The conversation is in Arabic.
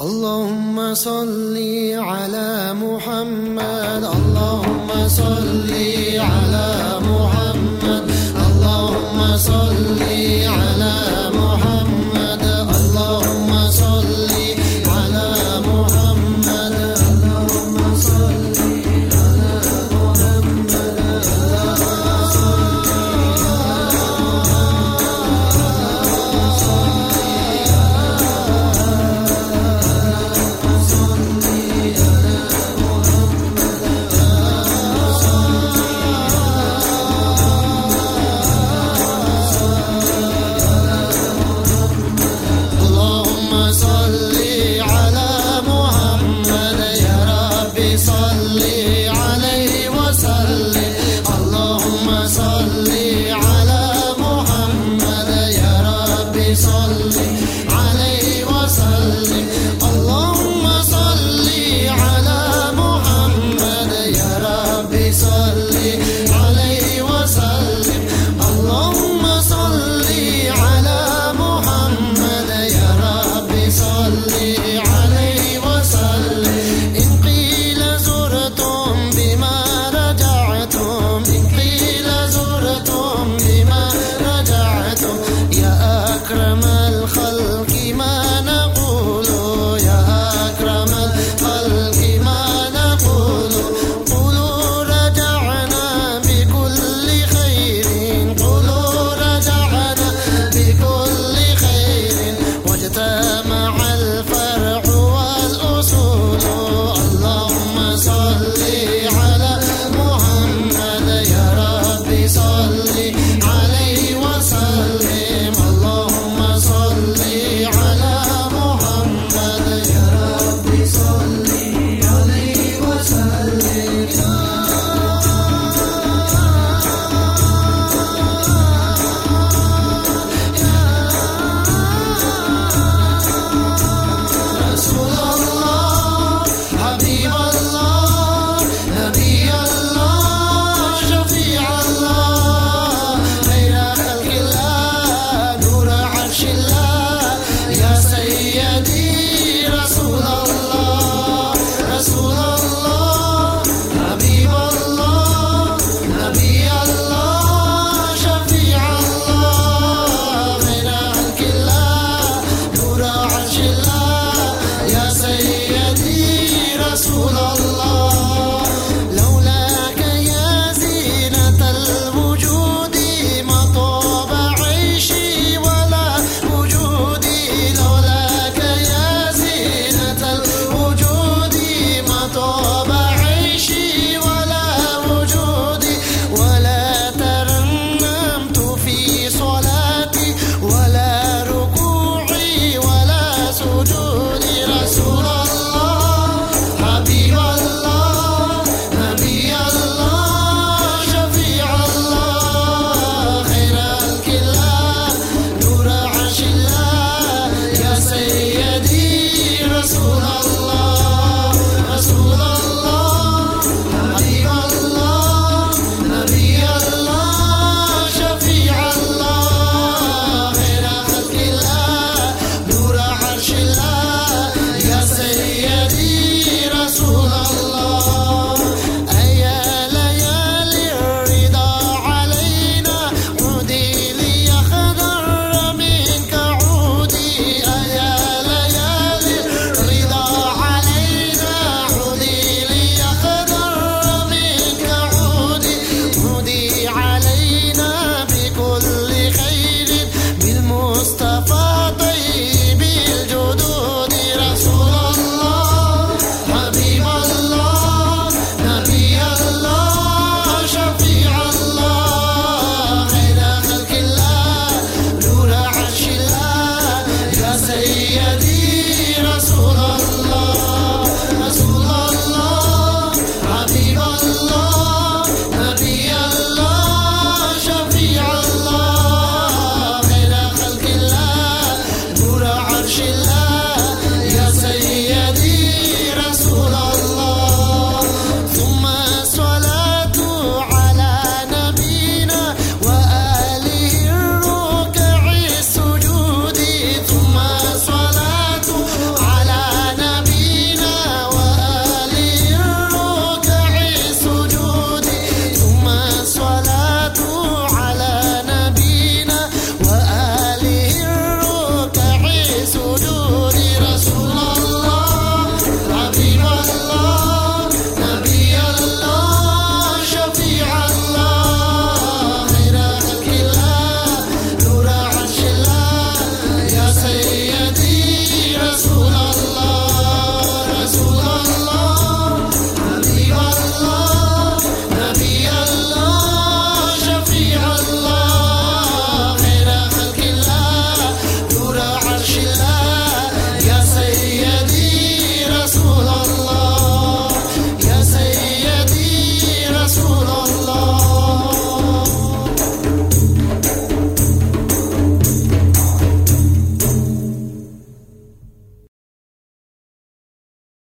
اللهم صل على محمد اللهم صل على محمد اللهم صل على محمد It's